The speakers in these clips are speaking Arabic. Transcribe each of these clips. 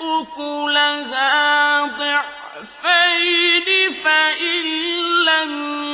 أكلها ضعفين فإن لم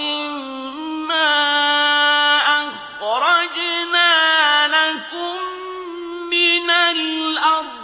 ومما أخرجنا لكم من الأرض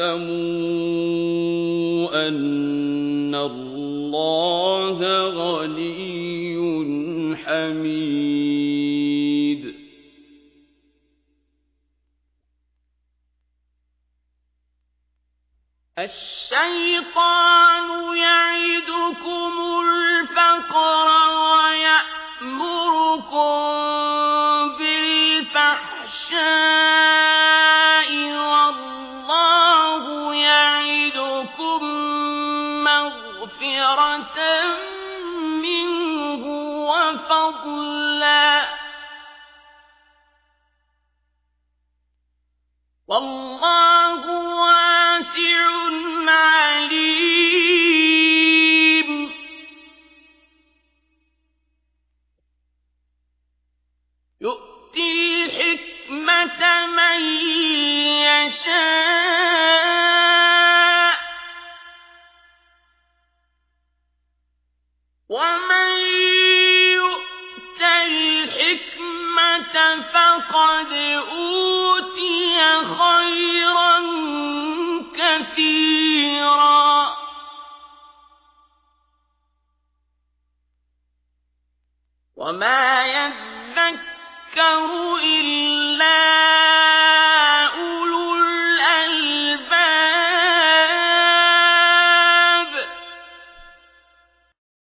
واعلموا أن الله غني حميد. الشيطان يعدكم الفقر ويأمركم بالفحشاء مغفرة منه وفضلا. والله ومن الحكمة فقد أوتي خيرا كثيرا وما يذكر إلا